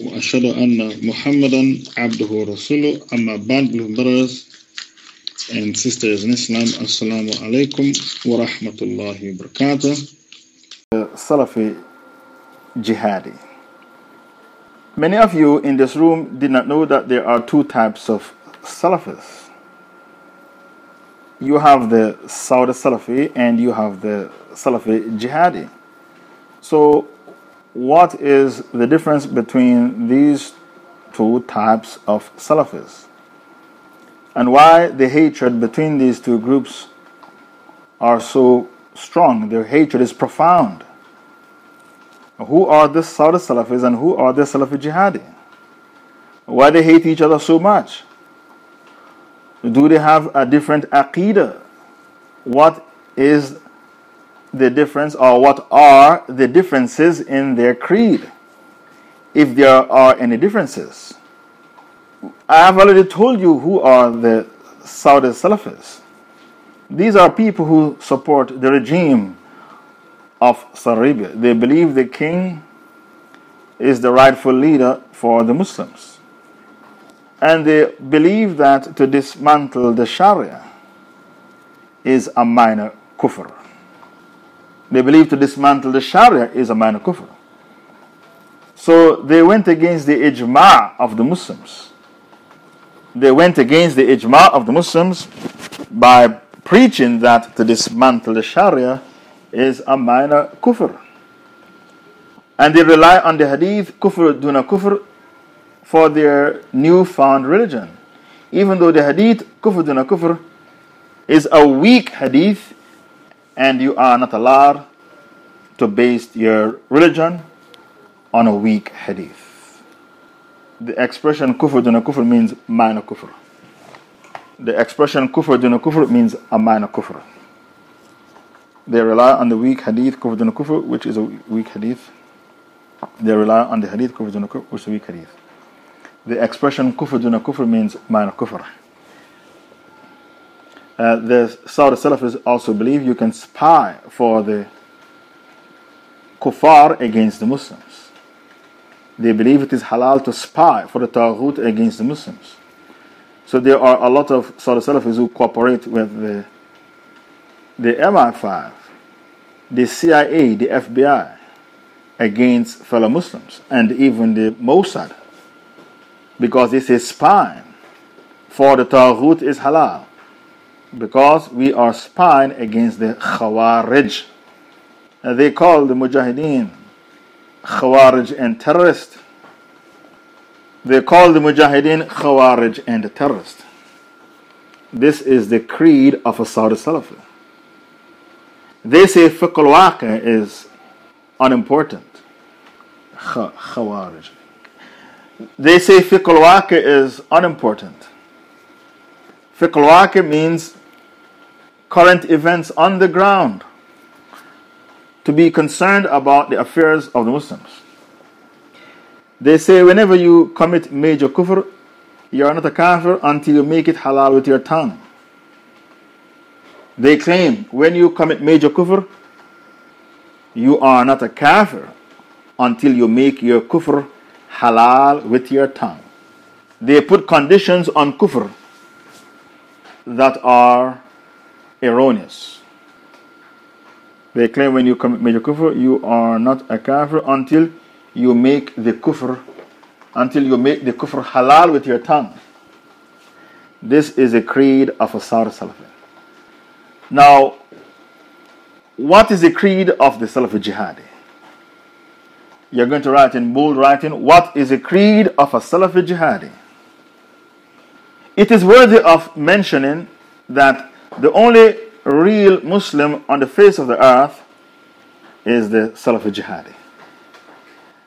وأشهد أن محمدا عبده ورسوله أما بعد brothers and sisters in Islam Assalamu alaikum wa rahmatullahi wa barakatuh Salafi Jihadi. Many of you in this room did not know that there are two types of Salafis. You have the Saudi Salafi and you have the Salafi Jihadi. So, what is the difference between these two types of Salafis? And why the hatred between these two groups are so strong? Their hatred is profound. Who are the Saudi Salafis and who are the Salafi Jihadi? Why they hate each other so much? Do they have a different aqidah? What is the difference or what are the differences in their creed? If there are any differences. I have already told you who are the Saudi Salafis. These are people who support the regime of Saudi Arabia. They believe the king is the rightful leader for the Muslims. And they believe that to dismantle the Sharia is a minor kufr. They believe to dismantle the Sharia is a minor kufr. So they went against the ijma' of the Muslims. They went against the ijma' of the Muslims by preaching that to dismantle the Sharia is a minor kufr. And they rely on the hadith kufr duna kufr for their newfound religion. Even though the hadith kufr duna kufr is a weak hadith and you are not allowed to base your religion on a weak hadith. The expression kufr duna kufr means minor kufr. The expression kufr duna kufr means a minor kufr. They rely on the weak hadith kufr duna kufr, which is a weak hadith. They rely on the hadith kufr duna kufr, which is a weak hadith. The expression kufr duna kufr means minor kufr. Uh, the Saudi Salafis also believe you can spy for the kuffar against the Muslims. They believe it is halal to spy for the Taghut against the Muslims. So there are a lot of Saudi Salafis who cooperate with the, the MI5, the CIA, the FBI against fellow Muslims, and even the Mossad because they say spying for the Taghut is halal because we are spying against the Khawarij. Uh, they call the Mujahideen Khawarij and terrorist. They call the Mujahideen Khawarij and terrorist. This is the creed of a Saudi Salafi. They say fiqh is unimportant. Khawarij. They say fiqh is unimportant. Fiqh means current events on the ground to be concerned about the affairs of the Muslims. They say whenever you commit major kufr, you are not a kafir until you make it halal with your tongue. They claim when you commit major kufr, you are not a kafir until you make your kufr halal with your tongue. They put conditions on kufr that are erroneous. They claim when you commit major kufr, you are not a kafir until you make the kufr, until you make the kufr halal with your tongue. This is a creed of a Salafi. Now, what is the creed of the Salafi Jihadi? You're going to write in bold writing, what is the creed of a Salafi Jihadi? It is worthy of mentioning that the only real Muslim on the face of the earth is the Salafi Jihadi.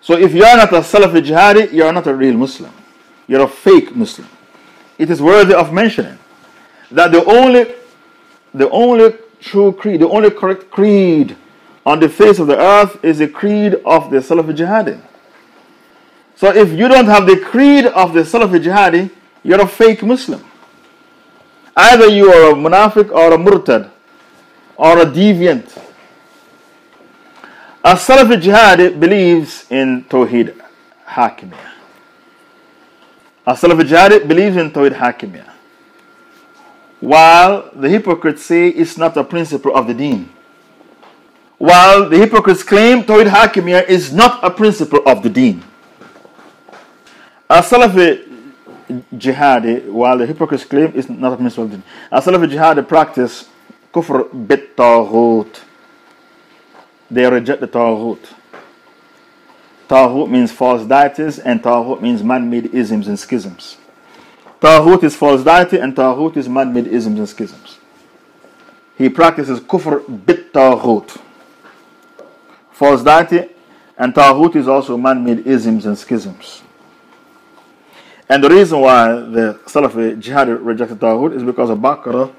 So if you are not a Salafi Jihadi, you are not a real Muslim. You're a fake Muslim. it is worthy of mentioning that the only, the only true creed, the only correct creed on the face of the earth is the creed of the Salafi Jihadi. So if you don't have the creed of the Salafi Jihadi, you're a fake Muslim. Either you are a munafiq or a murtad or a deviant. A Salafi Jihadi believes in Tawheed Hakimiyah. A Salafi Jihadi believes in Tawheed Hakimiyah. While the hypocrites say it's not a principle of the deen. While the hypocrites claim Tawheed Hakimiyah is not a principle of the deen. A Salafi jihadi, eh, while the hypocrites claim it's not a principle of the deen. A Salafi jihadi practice kufr bit taghut. They reject the taghut. Taghut means false deities, and Taghut means man made isms and schisms. Taghut is false deity, and Taghut is man made isms and schisms. He practices kufr bit Taghut. False deity, and Taghut is also man made isms and schisms. And the reason why the Salafi jihad rejected Taghut is because of Baqarah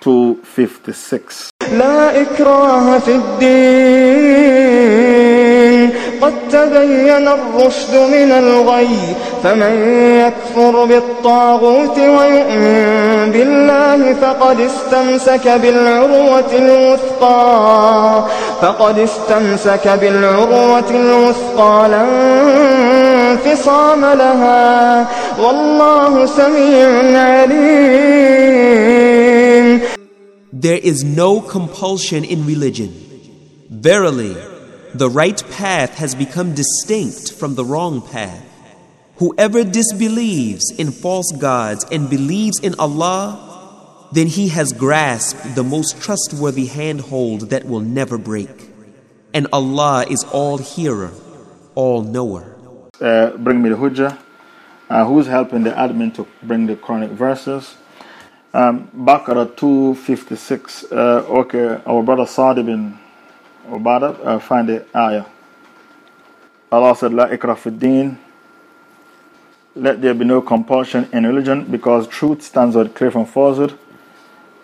256. لا إكراه في الدين قد تبين الرشد من الغي فمن يكفر بالطاغوت ويؤمن بالله فقد استمسك بالعروة الوثقى فقد استمسك بالعروة الوثقى لا انفصام لها والله سميع عليم There is no compulsion in religion. Verily, the right path has become distinct from the wrong path. Whoever disbelieves in false gods and believes in Allah, then he has grasped the most trustworthy handhold that will never break. And Allah is all hearer, all knower. Uh, bring me the Hujjah. Uh, who's helping the admin to bring the Quranic verses? Um, Baqarah 256. Uh, okay, our brother Sadi bin we're about uh, find the ayah. Allah said, La ikraf din. Let there be no compulsion in religion because truth stands out clear from falsehood.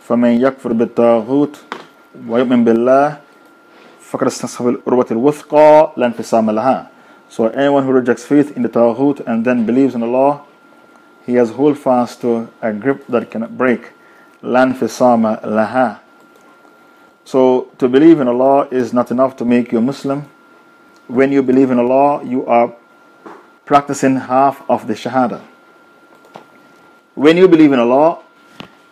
فَمَنْ يَكْفُرْ بِالطَّاغُوتِ وَيُؤْمِنْ بِاللَّهِ فَقَدْ اسْتَنْصَفَ الْأُرْوَةِ الْوُثْقَى لَنْ فِسَامَ لَهَا So anyone who rejects faith in the Taghut and then believes in Allah, he has hold fast to a grip that cannot break. لَنْ فِسَامَ لَهَا so to believe in Allah is not enough to make you a Muslim. When you believe in Allah, you are practicing half of the Shahada. When you believe in Allah,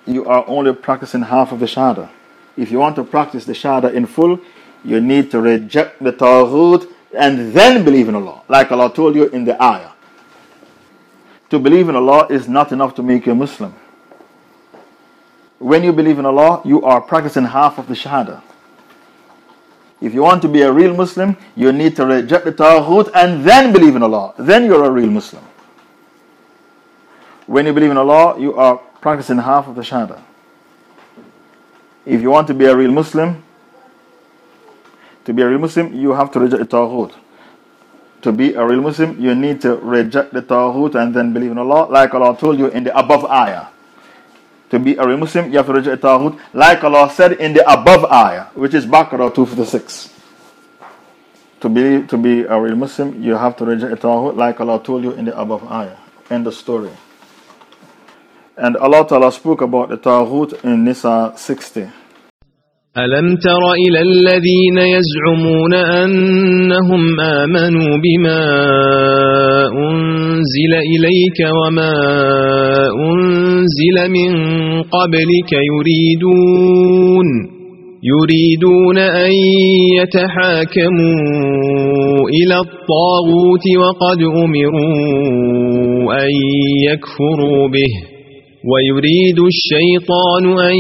you are only practicing half of the Shahada. If you want to practice the Shahada in full, you need to reject the Taghut and then believe in Allah, like Allah told you in the ayah. To believe in Allah is not enough to make you a Muslim. When you believe in Allah, you are practicing half of the Shahada. If you want to be a real Muslim, you need to reject the Taghut and then believe in Allah. Then you're a real Muslim. When you believe in Allah, you are practicing half of the Shahada. If you want to be a real Muslim, to be a real Muslim, you have to reject the Taghut. To be a real Muslim, you need to reject the Taghut and then believe in Allah, like Allah told you in the above ayah. To be a Muslim, you have to reject Taghut, like Allah said in the above ayah, which is Baqarah 256. To be, to be a real Muslim, you have to reject Taghut, like Allah told you in the above ayah. End the story. And Allah Ta'ala spoke about the Taghut in Nisa 60. ألم تر إلى الذين يزعمون أنهم آمنوا بما أنزل إليك وما أنزل من قبلك يريدون يريدون أن يتحاكموا إلى الطاغوت وقد أمروا أن يكفروا به ويريد الشيطان أن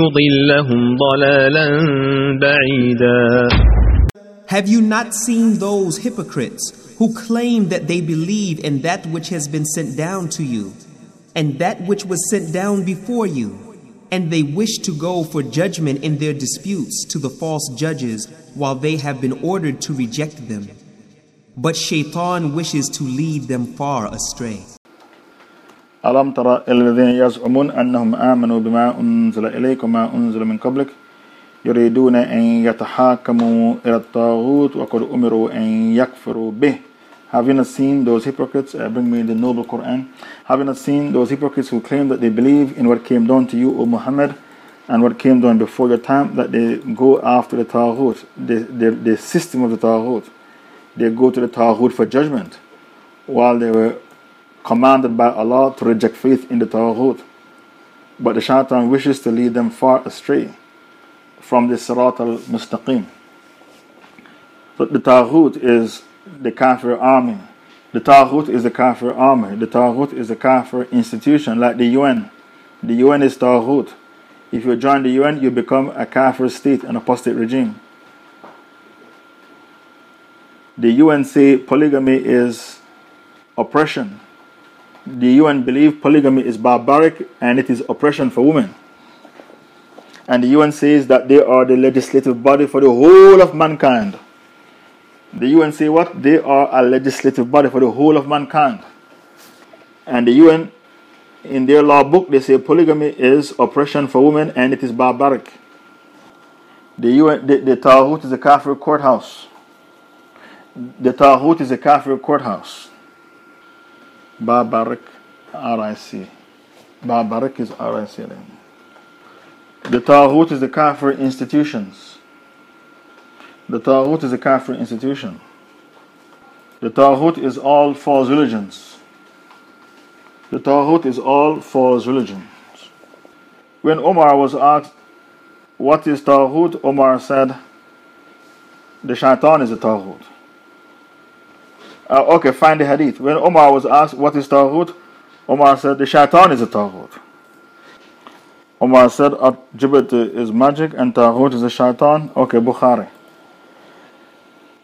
يضلهم ضلالا بعيدا. Have you not seen those hypocrites who claim that they believe in that which has been sent down to you, and that which was sent down before you, and they wish to go for judgment in their disputes to the false judges while they have been ordered to reject them? But Shaitan wishes to lead them far astray. ألم تر الذين يزعمون أنهم آمنوا بما أنزل إليك وما أنزل من قبلك يريدون أن يتحاكموا إلى الطاغوت وقد أمروا أن يكفروا به have you not seen those hypocrites? Uh, bring me the noble Quran. Have you not seen those hypocrites who claim that they believe in what came down to you, O Muhammad, and what came down before your time, that they go after the Taghut, the, the, the system of the Taghut. They go to the Taghut for judgment, while they were commanded by Allah to reject faith in the Taghut. But the shaitan wishes to lead them far astray from the Sirat al Mustaqim. So the Taghut is the Kafir army. The Taghut is the Kafir army. The Taghut is the Kafir institution, like the UN. The UN is Taghut. If you join the UN, you become a Kafir state, an apostate regime. The UN say polygamy is oppression. The UN believe polygamy is barbaric and it is oppression for women. And the UN says that they are the legislative body for the whole of mankind. The UN say what? They are a legislative body for the whole of mankind. And the UN, in their law book, they say polygamy is oppression for women and it is barbaric. The UN, the, the Taghut is a Kafir courthouse. The Taghut is a Kafir courthouse. Barbaric, RIC. Barbaric is RIC. The Taghut is the Kafir institutions. The Taghut is a Kafir institution. The Taghut is all false religions. The Taghut is all false religions. When Omar was asked, What is Taghut? Omar said, The shaitan is a Taghut. Uh, okay, find the hadith. When Omar was asked, What is Taghut? Omar said, The shaitan is a Taghut. Omar said, Jibit is magic and Taghut is a shaitan. Okay, Bukhari.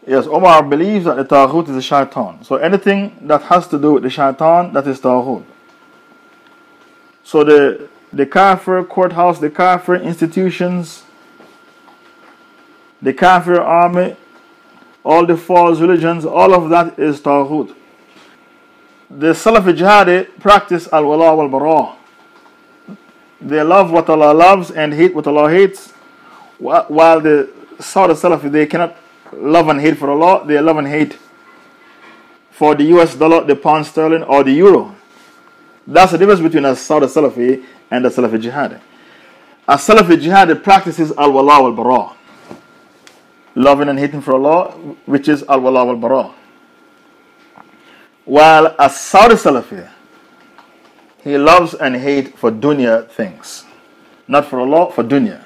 Yes, Omar believes that the Taghut is a shaitan. So anything that has to do with the shaitan, that is Taghut. So the, the Kafir courthouse, the Kafir institutions, the Kafir army, all the false religions, all of that is Taghut. The Salafi Jihadi practice Al Wala wal Bara. They love what Allah loves and hate what Allah hates, while the Saudi Salafi, they cannot love and hate for Allah, they love and hate for the US dollar, the pound sterling, or the euro. That's the difference between a Saudi Salafi and a Salafi Jihadi. A Salafi Jihadi practices Al Wala wal Bara. Loving and hating for Allah, which is Al Wala wal Bara. While a Saudi Salafi, he loves and hates for dunya things. Not for Allah, for dunya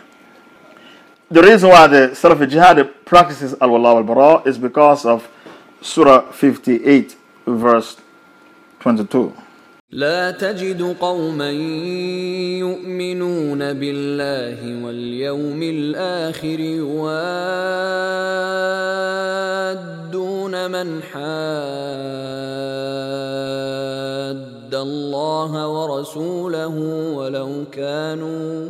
the reason why the Salafi Jihad practices Al Wala al Bara is because of Surah 58, verse 22. لا تجد قوما يؤمنون بالله واليوم الآخر يوادون من حاد الله ورسوله ولو كانوا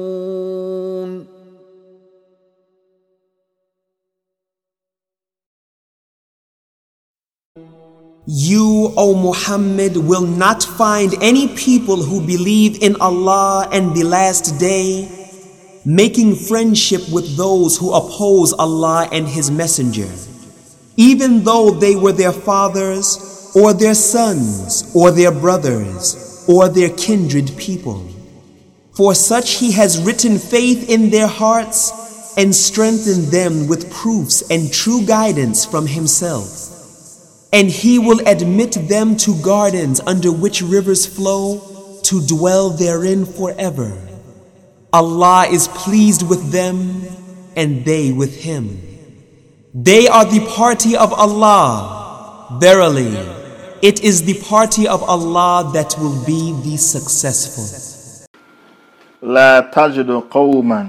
You, O Muhammad, will not find any people who believe in Allah and the last day making friendship with those who oppose Allah and His Messenger, even though they were their fathers, or their sons, or their brothers, or their kindred people. For such He has written faith in their hearts and strengthened them with proofs and true guidance from Himself And He will admit them to gardens under which rivers flow to dwell therein forever. Allah is pleased with them and they with Him. They are the party of Allah. Verily, it is the party of Allah that will be the successful. لا تجد قوما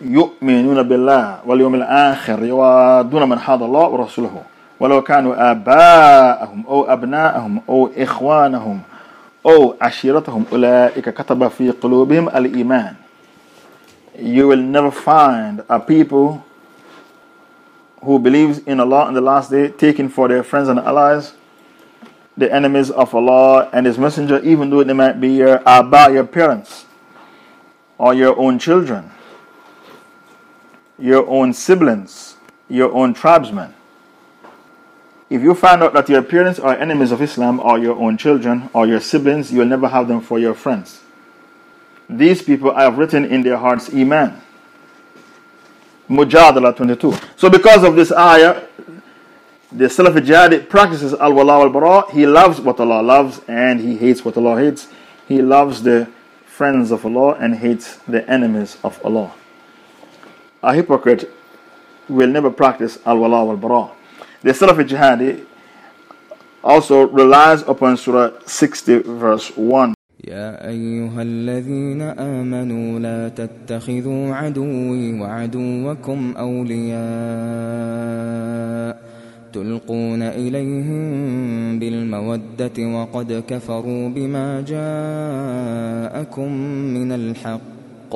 يؤمنون بالله واليوم الآخر يوادون من حاد الله ورسوله ولو كانوا آباءهم أو أبناءهم أو إخوانهم أو عشيرتهم أولئك كتب في قلوبهم الإيمان You will never find a people who believes in Allah on the last day taking for their friends and allies the enemies of Allah and His Messenger, even though they might be your Abba, your parents, or your own children, your own siblings, your own tribesmen. If you find out that your parents are enemies of Islam, or your own children, or your siblings, you will never have them for your friends. These people I have written in their hearts Iman. Mujadila 22. So, because of this ayah, the Salafi Jihadi practices al wala al bara. He loves what Allah loves and he hates what Allah hates. He loves the friends of Allah and hates the enemies of Allah. A hypocrite will never practice al wala al bara. The Salafi Jihadi also relies upon Surah 60, verse 1. يا أيها الذين آمنوا لا تتخذوا عدوي وعدوكم أولياء تلقون إليهم بالمودة وقد كفروا بما جاءكم من الحق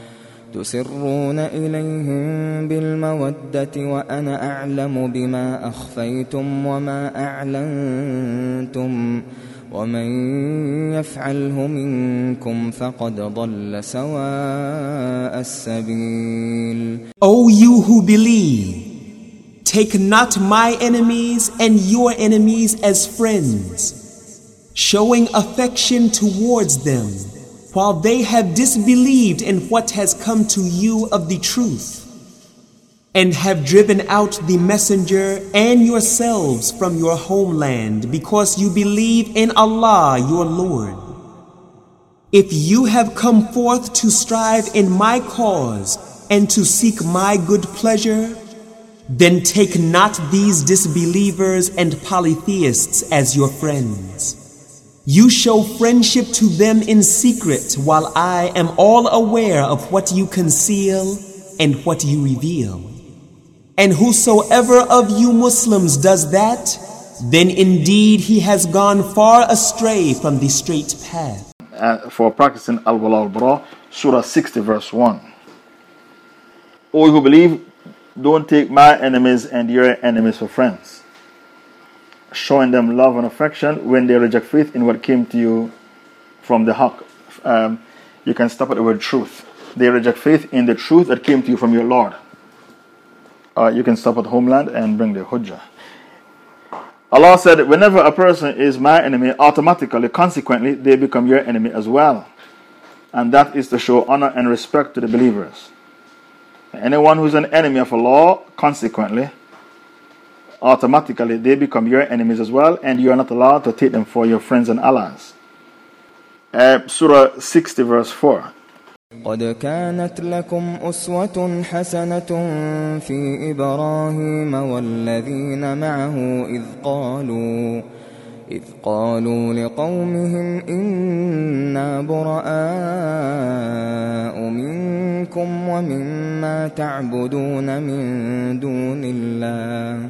تسرون إليهم بالمودة وأنا أعلم بما أخفيتم وما أعلنتم ومن يفعله منكم فقد ضل سواء السبيل O you who believe Take not my enemies and your enemies as friends, showing affection towards them, while they have disbelieved in what has come to you of the truth, and have driven out the messenger and yourselves from your homeland because you believe in Allah your Lord. If you have come forth to strive in my cause and to seek my good pleasure, then take not these disbelievers and polytheists as your friends. You show friendship to them in secret, while I am all aware of what you conceal and what you reveal. And whosoever of you Muslims does that, then indeed he has gone far astray from the straight path. Uh, for practicing Al Wala al Bara, Surah 60, verse 1. O who believe, don't take my enemies and your enemies for friends. Showing them love and affection when they reject faith in what came to you from the Haqq. Um, you can stop at the word truth. They reject faith in the truth that came to you from your Lord. Uh, you can stop at homeland and bring the hujjah. Allah said, whenever a person is my enemy, automatically, consequently, they become your enemy as well. And that is to show honor and respect to the believers. Anyone who's an enemy of Allah, consequently, automatically they become your enemies as well, and you are not allowed to take them for your friends and allies. Uh, Surah 60, verse 4. قد كانت لكم أسوة حسنة في إبراهيم والذين معه إذ قالوا إذ قالوا لقومهم إنا براء منكم ومما تعبدون من دون الله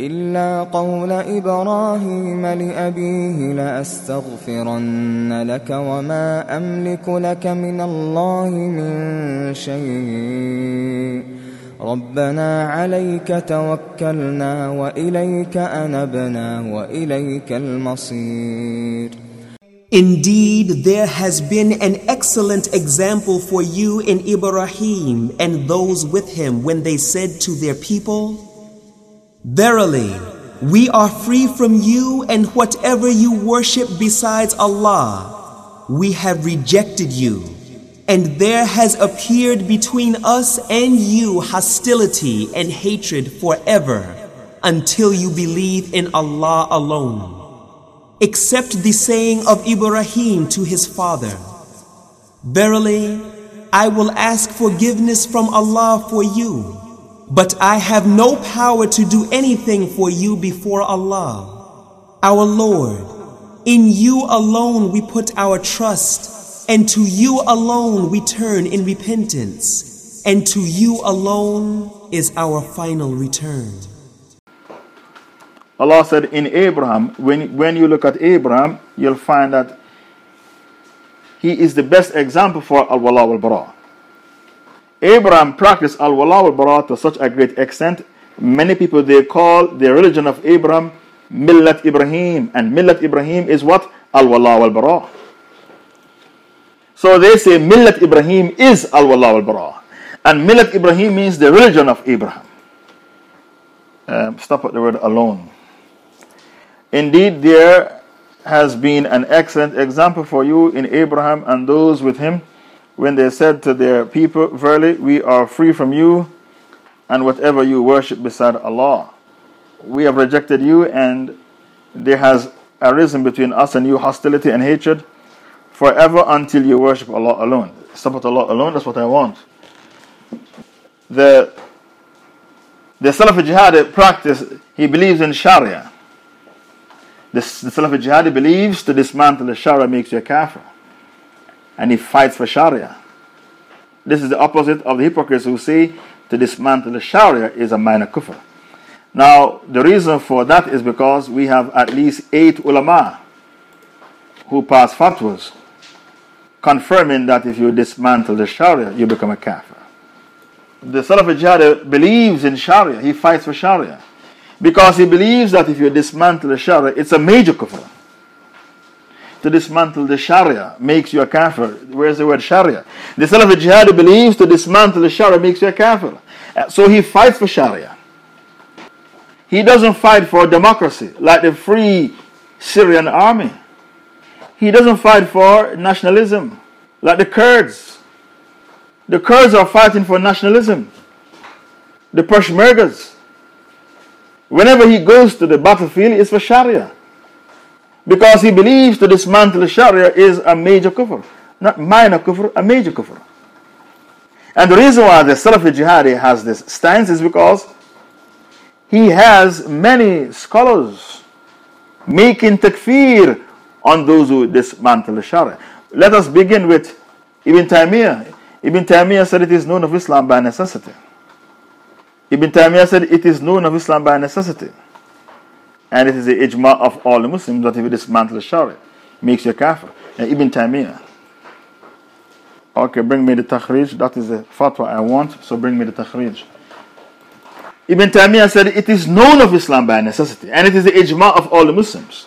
إلا قول إبراهيم لأبيه لأستغفرن لك وما أملك لك من الله من شيء ربنا عليك توكلنا وإليك أنبنا وإليك المصير Indeed, there has been an excellent example for you in Ibrahim and those with him when they said to their people, Verily, we are free from you and whatever you worship besides Allah. We have rejected you, and there has appeared between us and you hostility and hatred forever until you believe in Allah alone. Except the saying of Ibrahim to his father, Verily, I will ask forgiveness from Allah for you. But I have no power to do anything for you before Allah. Our Lord, in you alone we put our trust, and to you alone we turn in repentance, and to you alone is our final return. Allah said in Abraham, when, when you look at Abraham, you'll find that he is the best example for Al Wala wal Bara. Abraham practiced Al Wala wal Bara to such a great extent, many people they call the religion of Abraham Millat Ibrahim, and Millat Ibrahim is what? Al Wala wal Bara. So they say Millat Ibrahim is Al Wala wal Bara, and Millat Ibrahim means the religion of Abraham. Um, stop at the word alone. Indeed, there has been an excellent example for you in Abraham and those with him when they said to their people, Verily, we are free from you and whatever you worship beside Allah. We have rejected you, and there has arisen between us and you hostility and hatred forever until you worship Allah alone. At Allah alone, that's what I want. The the Salafi Jihadi practice, he believes in Sharia. The, the Salafi Jihadi believes to dismantle the Sharia makes you a kafir. And he fights for Sharia. This is the opposite of the hypocrites who say to dismantle the Sharia is a minor kufr. Now, the reason for that is because we have at least eight ulama who pass fatwas confirming that if you dismantle the Sharia, you become a kafir. The Salafi Jihadi believes in Sharia, he fights for Sharia. Because he believes that if you dismantle the Sharia, it's a major kufr. To dismantle the Sharia makes you a kafir. Where's the word Sharia? The Salafi Jihadi believes to dismantle the Sharia makes you a kafir. Uh, So he fights for Sharia. He doesn't fight for democracy like the free Syrian army. He doesn't fight for nationalism like the Kurds. The Kurds are fighting for nationalism. The Peshmergas. Whenever he goes to the battlefield, it's for Sharia. Because he believes to dismantle Sharia is a major kufr. Not minor kufr, a major kufr. And the reason why the Salafi Jihadi has this stance is because he has many scholars making takfir on those who dismantle Sharia. Let us begin with Ibn Taymiyyah. Ibn Taymiyyah said it is known of Islam by necessity. Ibn Taymiyyah said it is known of Islam by necessity. And it is the ijma of all the Muslims that if you dismantle the Sharia, makes you a kafir. And Ibn Taymiyyah. Okay, bring me the takhrij. That is the fatwa I want, so bring me the takhrij. Ibn Taymiyyah said it is known of Islam by necessity, and it is the ijma of all the Muslims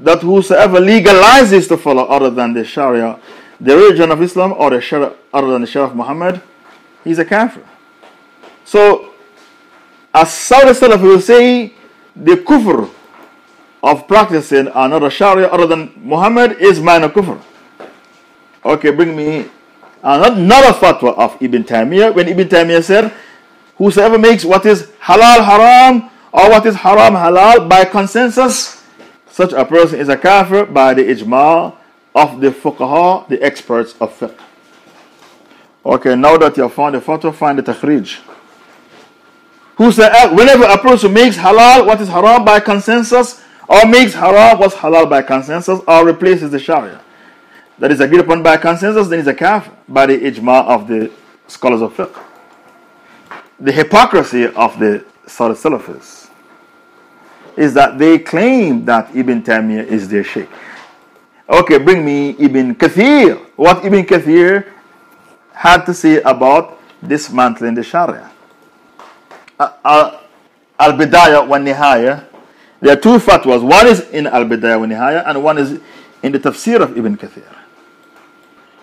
that whosoever legalizes to follow other than the Sharia, the religion of Islam, or the Sharia other than the Sharia of Muhammad, he's a kafir. So, as Saudi Salaf will say, the kufr of practicing another Sharia other than Muhammad is minor kufr. Okay, bring me another fatwa of Ibn Taymiyyah when Ibn Taymiyyah said, Whosoever makes what is halal haram or what is haram halal by consensus, such a person is a kafir by the ijma of the fuqaha, the experts of fiqh. Okay, now that you have found the fatwa, find the takhrij. Whosoever, whenever a person makes halal what is haram by consensus or makes haram what's halal by consensus, or replaces the Sharia that is agreed upon by consensus, then he's a kafir by the ijma of the scholars of fiqh. The hypocrisy of the Salafis is that they claim that Ibn Taymiyyah is their sheikh. Okay, bring me Ibn Kathir. What Ibn Kathir had to say about dismantling the Sharia. Al Bidayah wa Nihaya. There are two fatwas. One is in Al Bidayah wa Nihaya, and one is in the tafsir of Ibn Kathir.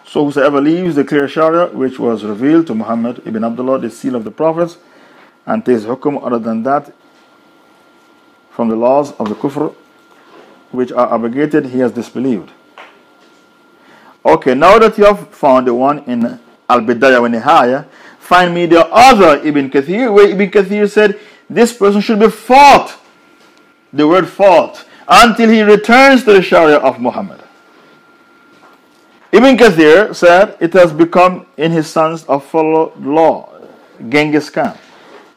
So whosoever leaves the clear Sharia which was revealed to Muhammad ibn Abdullah, the seal of the prophets, and takes hukum other than that from the laws of the kufr which are abrogated, he has disbelieved. Okay, now that you have found the one in Al Bidayah wa Nihaya, find me the other Ibn Kathir, where Ibn Kathir said this person should be fought. The word fought until he returns to the Sharia of Muhammad. Ibn Kathir said it has become in his sons a follow law, Genghis Khan,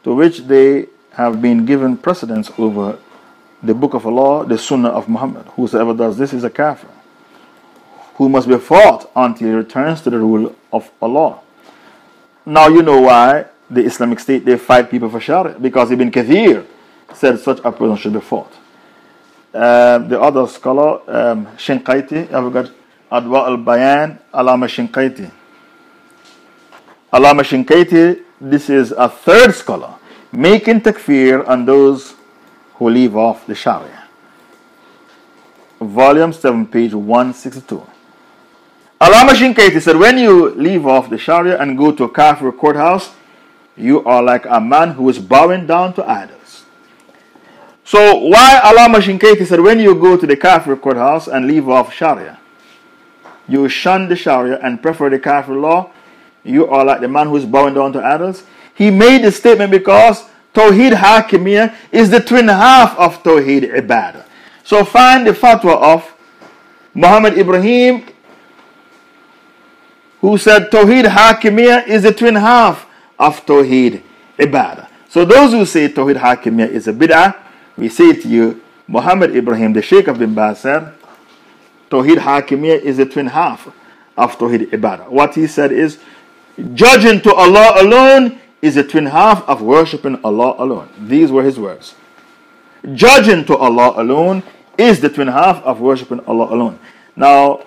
to which they have been given precedence over the book of Allah, the Sunnah of Muhammad. Whosoever does this is a kafir, who must be fought until he returns to the rule of Allah. Now you know why the Islamic State they fight people for Sharia because Ibn Kathir said such a person should be fought. Uh, the other scholar, um, Shinqaiti, I've got Adwa al Bayan, Alama Shinkaiti. Alama Shinkaiti, this is a third scholar, making takfir on those who leave off the Sharia. Volume 7, page 162. Alama Shinkaiti said, When you leave off the Sharia and go to a Kafir courthouse, you are like a man who is bowing down to idols. So, why Alama Shinkaiti said, When you go to the Kafir courthouse and leave off Sharia, you shun the Sharia and prefer the Kafir law, you are like the man who is bowing down to idols. He made the statement because Tawheed Hakimiyya is the twin half of Tawheed Ibadah. So find the fatwa of Muhammad Ibrahim who said Tawheed Hakimiyya is the twin half of Tawheed Ibadah. So those who say Tawheed Hakimiyya is a bid'ah, we say to you, Muhammad Ibrahim, the Sheikh of Bin Baz said, Tawheed is the twin half of Tawheed Ibadah. What he said is, judging to Allah alone is the twin half of worshipping Allah alone. These were his words. Judging to Allah alone is the twin half of worshipping Allah alone. Now,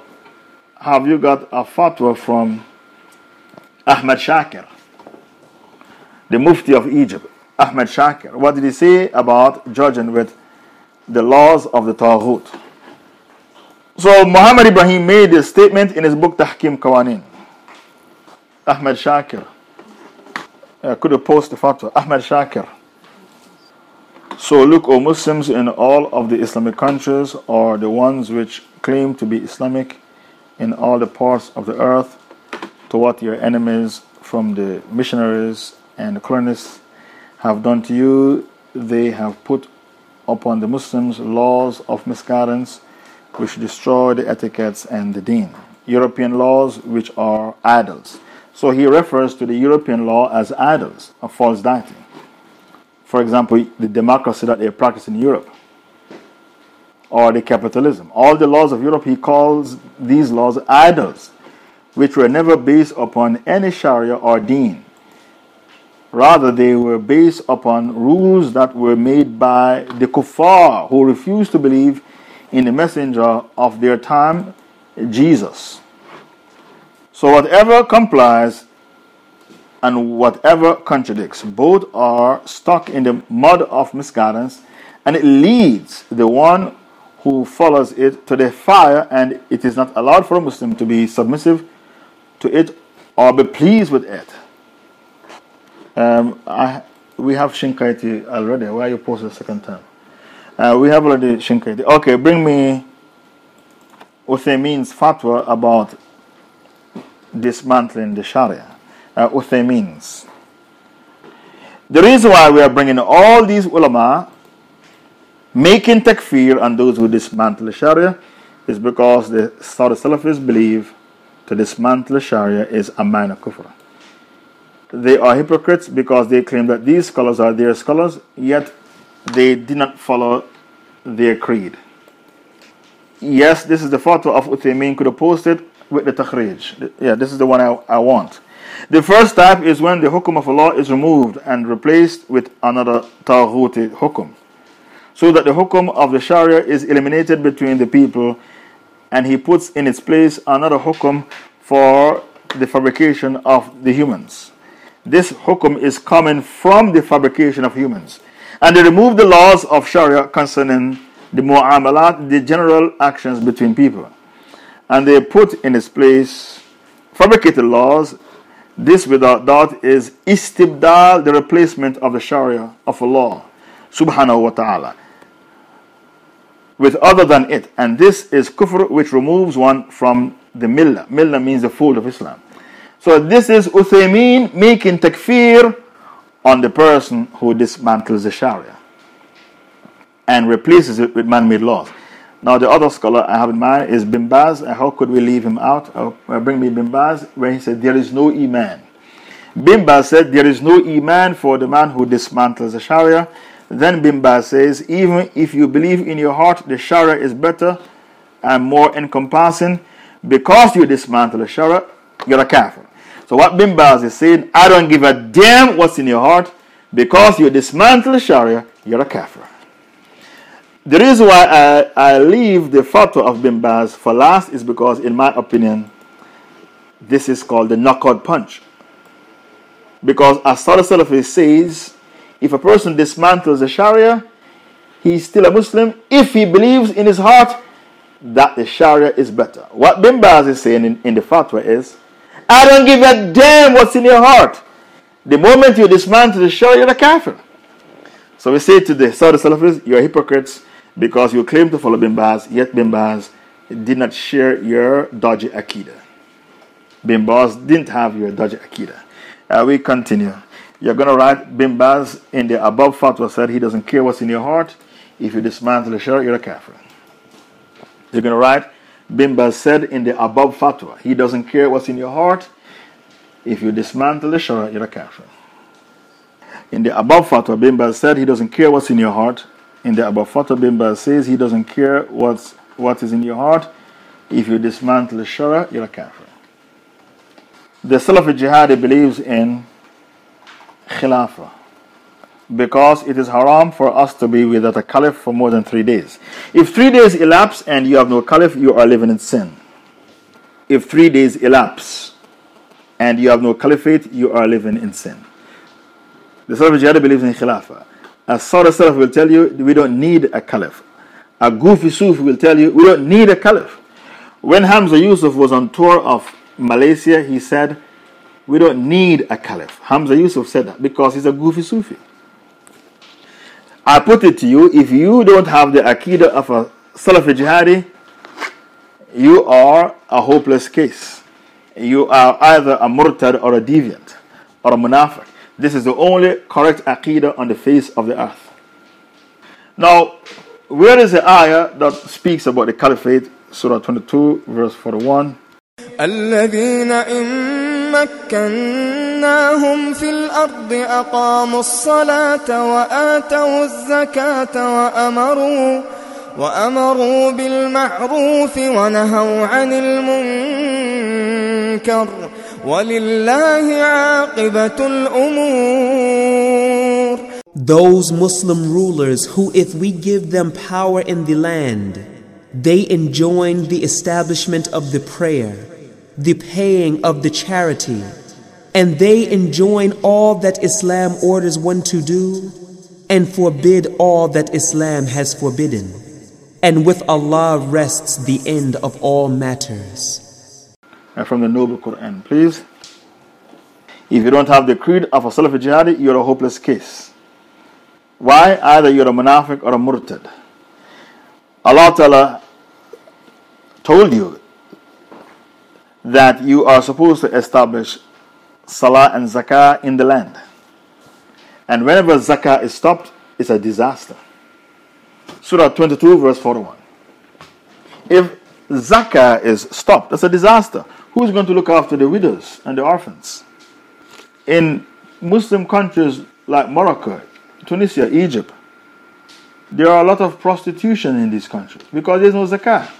have you got a fatwa from Ahmad Shakir, the Mufti of Egypt? Ahmad Shakir. What did he say about judging with the laws of the Taghut? So Muhammad Ibrahim made this statement in his book Tahkim Qawanin. Ahmed Shakir. Uh, could have posted the fatwa. Ahmed Shakir. So look, O Muslims in all of the Islamic countries or the ones which claim to be Islamic in all the parts of the earth to what your enemies from the missionaries and the colonists have done to you. They have put upon the Muslims laws of misguidance which destroy the etiquettes and the deen. European laws which are idols. So he refers to the European law as idols, a false deity. For example, the democracy that they practice in Europe, or the capitalism. All the laws of Europe, he calls these laws idols, which were never based upon any Sharia or deen. Rather, they were based upon rules that were made by the kuffar who refused to believe in the messenger of their time, Jesus. So, whatever complies and whatever contradicts, both are stuck in the mud of misguidance, and it leads the one who follows it to the fire, and it is not allowed for a Muslim to be submissive to it or be pleased with it. Um, I, we have Shinkaiti already. Why you post the second time? Uh, we have already Shinkaiti. Okay, bring me Uthaymeen's fatwa about dismantling the Sharia. Uh, Uthaymeen's. The reason why we are bringing all these ulama making takfir on those who dismantle Sharia is because the Saudi Salafis believe to dismantle Sharia is a minor kufr. They are hypocrites because they claim that these scholars are their scholars, yet they did not follow their creed. Yes, this is the photo of Uthaymeen could have posted with the takhrij. Yeah, this is the one I, I want. The first type is when the hukum of Allah is removed and replaced with another taghuti hukum. So that the hukum of the Sharia is eliminated between the people and he puts in its place another hukum for the fabrication of the humans. This hukum is coming from the fabrication of humans. And they remove the laws of Sharia concerning the mu'amalat, the general actions between people. And they put in its place fabricated laws. This, without doubt, is istibdal, the replacement of the Sharia of Allah, subhanahu wa ta'ala, with other than it. And this is kufr, which removes one from the millah. Millah means the fold of Islam. So this is Uthaymeen making takfir on the person who dismantles the Sharia and replaces it with man made laws. Now, the other scholar I have in mind is Bin Baz. How could we leave him out? Uh, bring me Bin Baz, where he said, There is no Iman. Bin Baz said, There is no Iman for the man who dismantles the Sharia. Then Bin Baz says, Even if you believe in your heart the Sharia is better and more encompassing, because you dismantle the Sharia, you're a kafir. So, what Bin Baz is saying, I don't give a damn what's in your heart, because you dismantle the Sharia, you're a kafir. The reason why I, I leave the fatwa of Bin Baz for last is because, in my opinion, this is called the knockout punch. Because as Salafi says, if a person dismantles the Sharia, he's still a Muslim if he believes in his heart that the Sharia is better. What Bin Baz is saying in, in the fatwa is, I don't give a damn what's in your heart. The moment you dismantle the Sharia, you're a kafir. So we say to the Saudi Salafis, you're hypocrites because you claim to follow Bin Baz, yet Bin Baz did not share your dodgy akida. Bin Baz didn't have your dodgy akida. Uh, we continue. You're going to write Bin Baz in the above fatwa said he doesn't care what's in your heart. If you dismantle the Sharia, you're a kafir. You're going to write Bin Baz said in the above fatwa he doesn't care what's in your heart. If you dismantle the Sharia, you're a kafir. In the above fatwa, Bin Baz said he doesn't care what's in your heart in the above fatwa, bin Baz says he doesn't care what's, what is in your heart. If you dismantle the Sharia, you're a kafir. The Salafi Jihadi believes in Khilafah because it is haram for us to be without a caliph for more than three days. If three days elapse and you have no caliph, you are living in sin. If three days elapse and you have no caliphate, you are living in sin. The Salafi Jihadi believes in Khilafah. A Sada Salaf will tell you, we don't need a caliph. A goofy Sufi will tell you, we don't need a caliph. When Hamza Yusuf was on tour of Malaysia, he said, we don't need a caliph. Hamza Yusuf said that because he's a goofy Sufi. I put it to you, if you don't have the Aqidah of a Salafi Jihadi, you are a hopeless case. You are either a murtad or a deviant or a munafiq. This is the only correct aqidah on the face of the earth. Now, where is the ayah that speaks about the caliphate? Surah 22, verse 41. مكناهم في الأرض أقاموا الصلاة وآتوا الزكاة وأمروا وأمروا بالمعروف ونهوا عن المنكر ولله عاقبة الأمور Those Muslim rulers who, if we give them power in the land, they enjoin the establishment of the prayer, the paying of the charity, and they enjoin all that Islam orders one to do, and forbid all that Islam has forbidden. And with Allah rests the end of all matters. And from the Noble Quran, please. If you don't have the creed of a Salafi Jihadi, you're a hopeless case. Why? Either you're a munafiq or a murtad. Allah Ta'ala told you that you are supposed to establish salah and zakah in the land. And whenever zakah is stopped, it's a disaster. Surah 22, verse 41. If zakah is stopped, that's a disaster. Who's going to look after the widows and the orphans? In Muslim countries like Morocco, Tunisia, Egypt, there are a lot of prostitution in these countries because there's no zakah.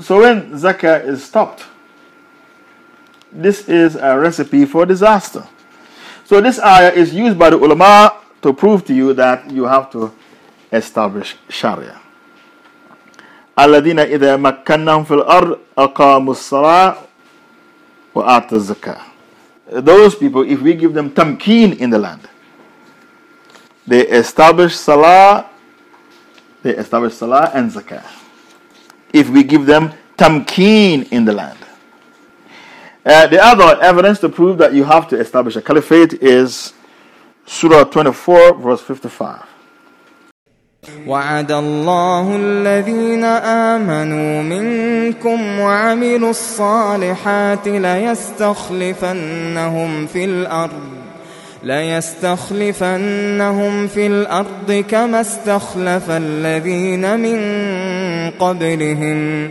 So when zakah is stopped, this is a recipe for disaster. So this ayah is used by the ulama to prove to you that you have to establish Sharia. الذين إذا مكنهم في الأرض أقاموا الصلاة وآتوا الزكاة. Those people, if we give them tamkeen in the land, they establish salah, they establish salah and zakah. If we give them tamkeen in the land. Uh, the other evidence to prove that you have to establish a caliphate is Surah 24, verse 55. وعد الله الذين آمنوا منكم وعملوا الصالحات ليستخلفنهم في الأرض ليستخلفنهم في الأرض كما استخلف الذين من قبلهم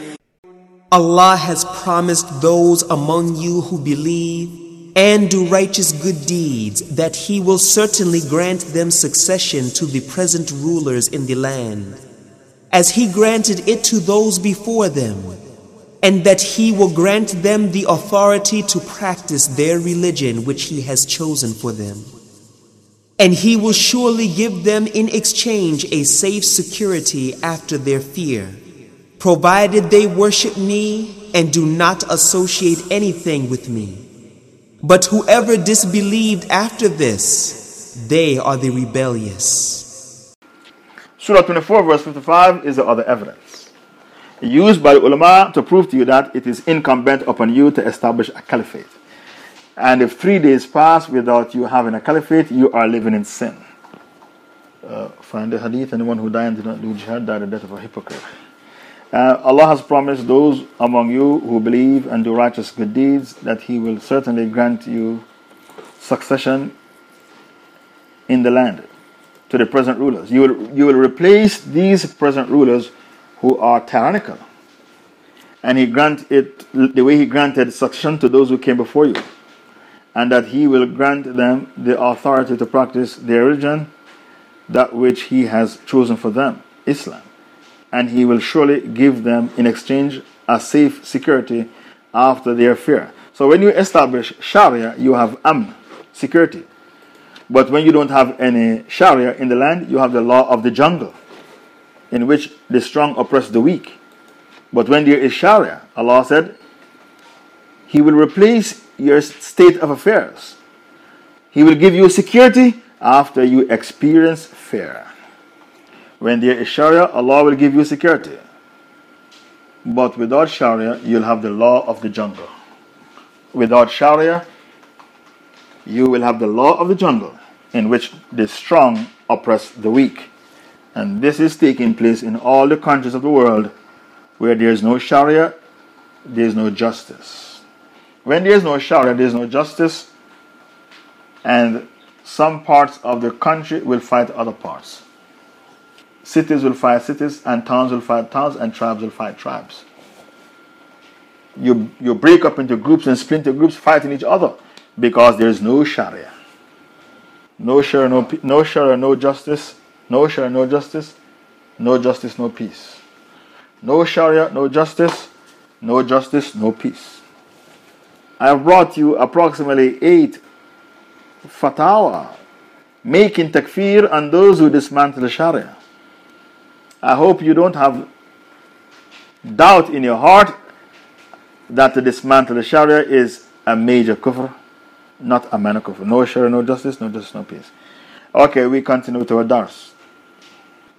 Allah has promised those among you who believe and do righteous good deeds that He will certainly grant them succession to the present rulers in the land, as He granted it to those before them, and that He will grant them the authority to practice their religion which He has chosen for them. And He will surely give them in exchange a safe security after their fear provided they worship me and do not associate anything with me. But whoever disbelieved after this, they are the rebellious. Surah 24, verse 55 is the other evidence. Used by the ulama to prove to you that it is incumbent upon you to establish a caliphate. And if three days pass without you having a caliphate, you are living in sin. Uh, find the hadith anyone who died and did not do jihad died the death of a hypocrite. Uh, Allah has promised those among you who believe and do righteous good deeds that He will certainly grant you succession in the land to the present rulers. You will, you will replace these present rulers who are tyrannical. And He grant it the way He granted succession to those who came before you. And that He will grant them the authority to practice their religion, that which He has chosen for them, Islam and he will surely give them in exchange a safe security after their fear. So when you establish Sharia, you have Amn, security. But when you don't have any Sharia in the land, you have the law of the jungle, in which the strong oppress the weak. But when there is Sharia, Allah said, He will replace your state of affairs. He will give you security after you experience fear. When there is Sharia, Allah will give you security. But without Sharia, you'll have the law of the jungle. Without Sharia, you will have the law of the jungle, in which the strong oppress the weak. And this is taking place in all the countries of the world where there is no Sharia, there is no justice. When there is no Sharia, there is no justice, and some parts of the country will fight other parts. Cities will fight cities, and towns will fight towns, and tribes will fight tribes. You, you break up into groups and splinter groups fighting each other because there is no Sharia. No Sharia, no, no Sharia, no justice. No Sharia, no justice. No justice, no peace. No Sharia, no justice. No justice, no peace. I have brought you approximately eight fatwa making takfir on those who dismantle Sharia. I hope you don't have doubt in your heart that to dismantle the Sharia is a major kufr, not a minor kufr. No Sharia, no justice, no justice, no peace. Okay, we continue to our dars.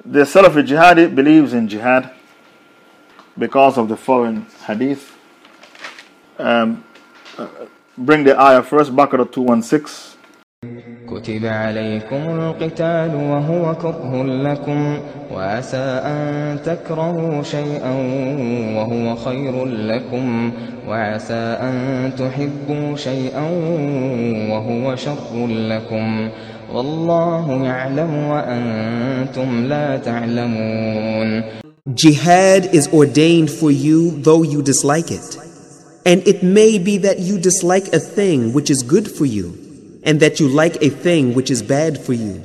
The Salafi Jihadi believes in jihad because of the following hadith. Um, uh, bring the ayah first, Baqarah 216. كتب عليكم القتال وهو كره لكم وعسى أن تكرهوا شيئا وهو خير لكم وعسى أن تحبوا شيئا وهو شر لكم والله يعلم وأنتم لا تعلمون Jihad is ordained for you though you dislike it. And it may be that you dislike a thing which is good for you, and that you like a thing which is bad for you.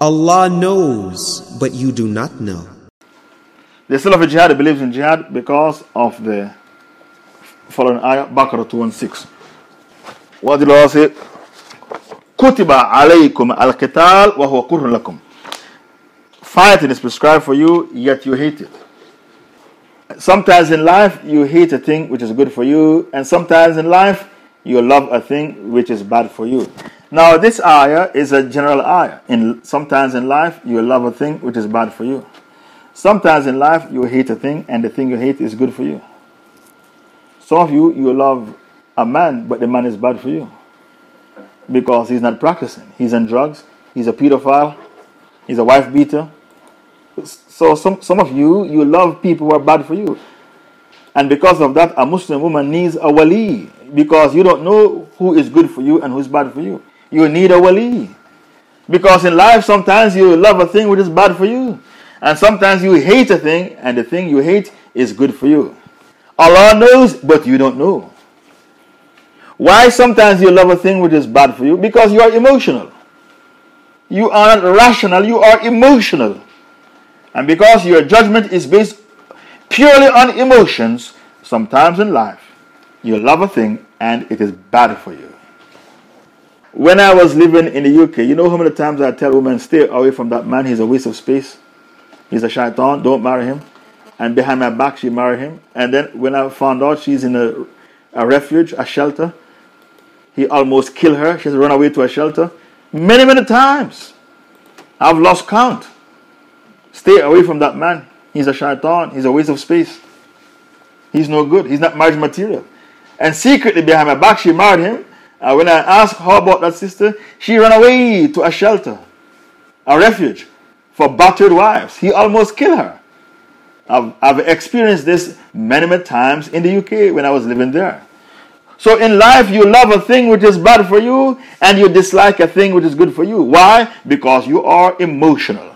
Allah knows, but you do not know. The Salafi Jihadi believes in Jihad because of the following ayah, Baqarah 216. What did Allah say? كتب عليكم القتال وهو كره lakum. Fighting is prescribed for you, yet you hate it. Sometimes in life you hate a thing which is good for you, and sometimes in life you love a thing which is bad for you. Now, this ayah is a general ayah. In sometimes in life you love a thing which is bad for you. Sometimes in life you hate a thing, and the thing you hate is good for you. Some of you you love a man, but the man is bad for you because he's not practicing. He's on drugs. He's a pedophile. He's a wife beater. So some, some of you, you love people who are bad for you. And because of that, a Muslim woman needs a wali because you don't know who is good for you and who's bad for you. You need a wali. Because in life, sometimes you love a thing which is bad for you. And sometimes you hate a thing and the thing you hate is good for you. Allah knows, but you don't know. Why sometimes you love a thing which is bad for you? Because you are emotional. You are not rational, you are emotional. And because your judgment is based purely on emotions, sometimes in life you love a thing and it is bad for you. When I was living in the UK, you know how many times I tell women, stay away from that man, he's a waste of space. He's a shaitan, don't marry him. And behind my back, she married him. And then when I found out she's in a, a refuge, a shelter, he almost killed her. She has run away to a shelter. Many, many times. I've lost count. Stay away from that man. He's a shaitan. He's a waste of space. He's no good. He's not marriage material. And secretly behind my back, she married him. And when I asked how about that sister, she ran away to a shelter, a refuge for battered wives. He almost killed her. I've, I've experienced this many, many times in the UK when I was living there. So in life, you love a thing which is bad for you, and you dislike a thing which is good for you. Why? Because you are emotional.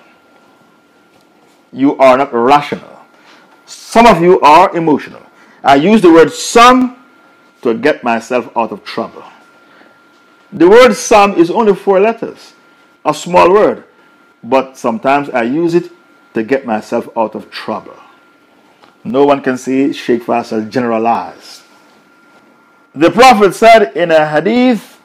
You are not rational. Some of you are emotional. I use the word some to get myself out of trouble. The word some is only four letters, a small word, but sometimes I use it to get myself out of trouble. No one can say Sheikh Faisal generalized. The Prophet said in a hadith,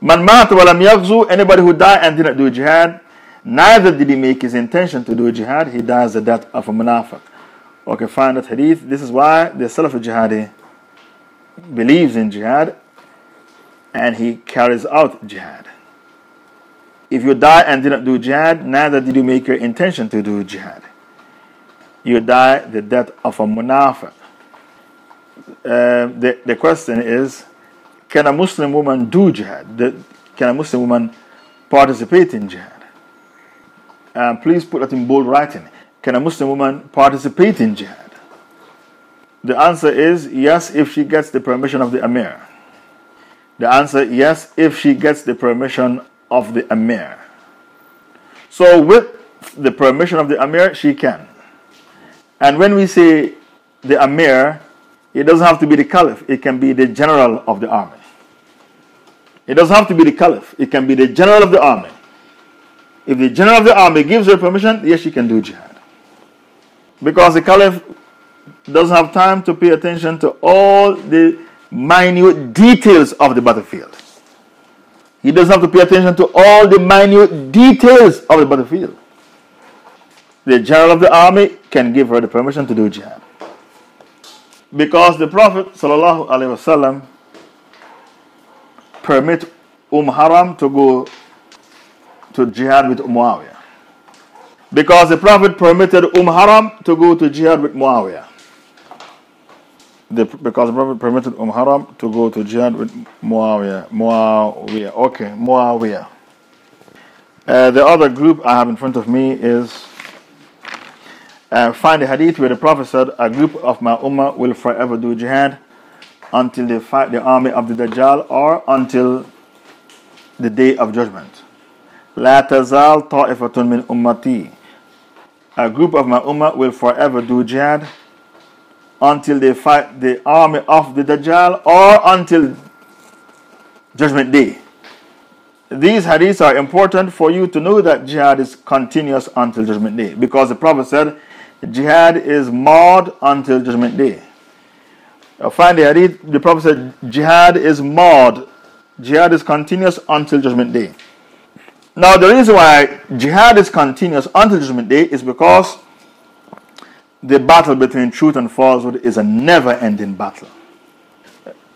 Man mat walam yaghzu, anybody who died and didn't do jihad, neither did he make his intention to do jihad, he dies the death of a munafiq. Okay, find that hadith. This is why the Salaf jihadi believes in jihad and he carries out jihad. If you die and didn't do jihad, neither did you make your intention to do jihad. You die the death of a munafiq. Um, the, the question is can a Muslim woman do jihad? The, can a Muslim woman participate in jihad? Um, please put that in bold writing. Can a Muslim woman participate in jihad? The answer is yes, if she gets the permission of the Amir. The answer yes, if she gets the permission of the Amir. So, with the permission of the Amir, she can. And when we say the Amir, it doesn't have to be the Caliph, it can be the general of the army. It doesn't have to be the Caliph, it can be the general of the army. If the general of the army gives her permission, yes, she can do jihad. Because the Caliph doesn't have time to pay attention to all the minute details of the battlefield. He doesn't have to pay attention to all the minute details of the battlefield. The general of the army can give her the permission to do jihad. Because the Prophet ﷺ permit Umm Haram to go to jihad with Muawiyah. Because the Prophet permitted Umm Haram to go to jihad with Muawiyah. the, because the Prophet permitted Umm Haram to go to jihad with Muawiyah. Muawiyah. Okay, Muawiyah. Uh, the other group I have in front of me is uh, find a hadith where the Prophet said, A group of my ummah will forever do jihad until they fight the army of the Dajjal or until the day of judgment. La tazal ta'ifatun min ummati. A group of my ummah will forever do jihad until they fight the army of the Dajjal or until Judgment Day. These hadiths are important for you to know that jihad is continuous until Judgment Day because the Prophet said jihad is marred until Judgment Day. Uh, find the hadith, the Prophet said jihad is marred, jihad is continuous until Judgment Day. Now, the reason why jihad is continuous until judgment day is because the battle between truth and falsehood is a never ending battle.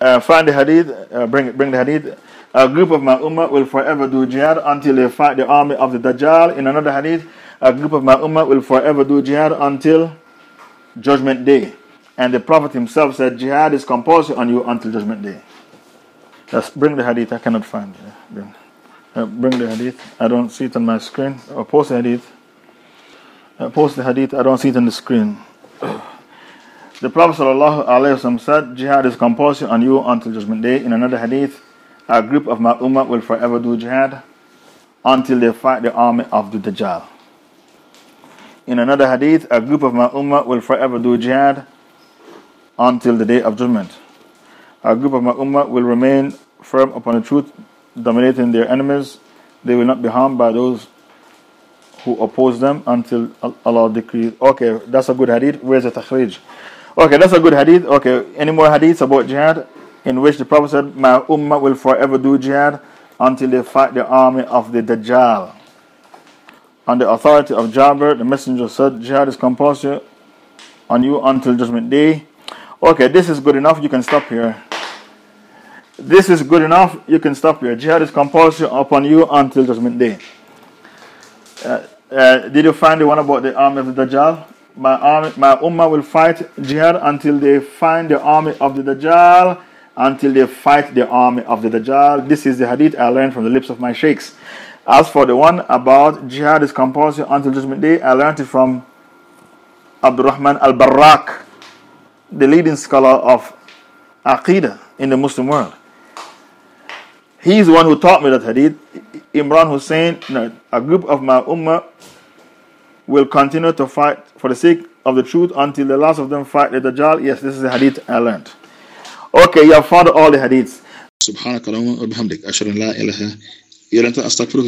Uh, find the hadith, uh, bring, bring the hadith. A group of my ummah will forever do jihad until they fight the army of the Dajjal. In another hadith, a group of my ummah will forever do jihad until judgment day. And the Prophet himself said, Jihad is compulsory on you until judgment day. Let's bring the hadith. I cannot find it. Bring, uh, bring the hadith. I don't see it on my screen. Or post the hadith. Uh, post the hadith. I don't see it on the screen. The Prophet ﷺ said, Jihad is compulsory on you until judgment day. In another hadith, a group of my ummah will forever do jihad until they fight the army of the Dajjal. In another hadith, a group of my ummah will forever do jihad until the day of judgment. A group of my ummah will remain firm upon the truth, dominating their enemies. They will not be harmed by those who oppose them until Allah decrees. Okay, that's a good hadith. Where's the takhrij? Okay, that's a good hadith. Okay, any more hadiths about jihad in which the Prophet said, My ummah will forever do jihad until they fight the army of the Dajjal. On the authority of Jabir, the messenger said, Jihad is compulsory on you until judgment day. Okay, this is good enough. You can stop here. This is good enough. You can stop here. Jihad is compulsory upon you until judgment day. Uh, uh, did you find the one about the army of the Dajjal? My army, my ummah will fight jihad until they find the army of the Dajjal, until they fight the army of the Dajjal. This is the hadith I learned from the lips of my sheikhs. As for the one about jihad is compulsory until judgment day, I learned it from Abdurrahman al Barrak, the leading scholar of Aqidah in the Muslim world. He's the one who taught me that hadith. Imran Hussein, a group of my ummah will continue to fight for the sake of the truth until the last of them fight the Dajjal. Yes, this is the hadith I learned. Okay, you have found all the hadiths. سبحانك اللهم وبحمدك أشهد أن لا إله إلا أنت أستغفرك